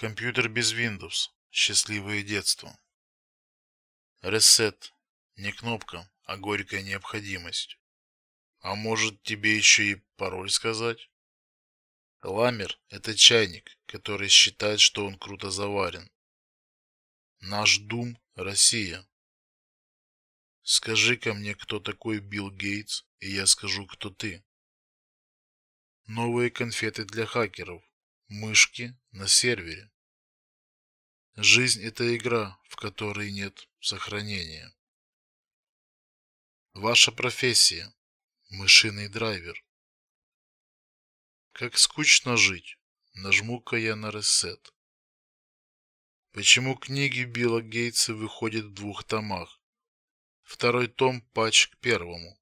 Компьютер без Windows. Счастливое детство. Reset. Не кнопка, а горькая необходимость. А может тебе еще и пароль сказать? Ламер – это чайник, который считает, что он круто заварен. Наш Дум – Россия. Скажи-ка мне, кто такой Билл Гейтс, и я скажу, кто ты. Новые конфеты для хакеров. Мышки на сервере. Жизнь это игра, в которой нет сохранения. Ваша профессия мышиный драйвер. Как скучно жить. Нажму-ка я на ресет. Почему книги Билла Гейтса выходят в двух томах? Второй том патч к первому.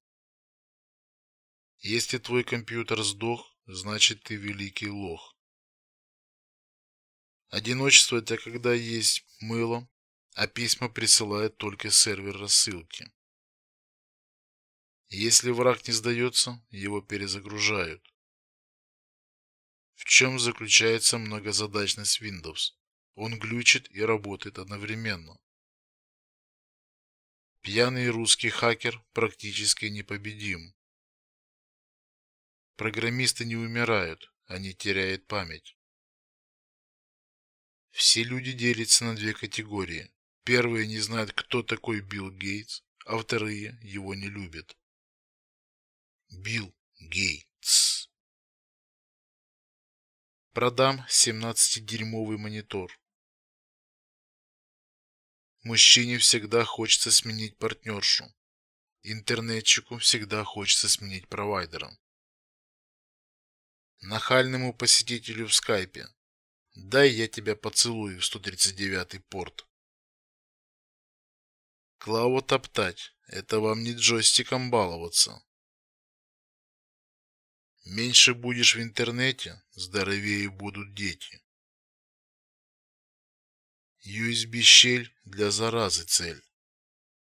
Если твой компьютер сдох, значит ты великий лох. Одиночество это когда есть мыло, а письма присылает только сервер рассылки. Если враг не сдается, его перезагружают. В чем заключается многозадачность Windows? Он глючит и работает одновременно. Пьяный русский хакер практически непобедим. Программисты не умирают, они теряют память. Все люди делятся на две категории. Первые не знают, кто такой Билл Гейтс, а вторые его не любят. Билл Гейтс. Продам 17-дюймовый монитор. Мужчине всегда хочется сменить партнершу. Интернетчику всегда хочется сменить провайдера. Нахальному посетителю в скайпе Дай я тебя поцелую в 139-й порт. Клаву топтать это вам не джойстиком баловаться. Меньше будешь в интернете, здоровее будут дети. USB щель для заразы цель.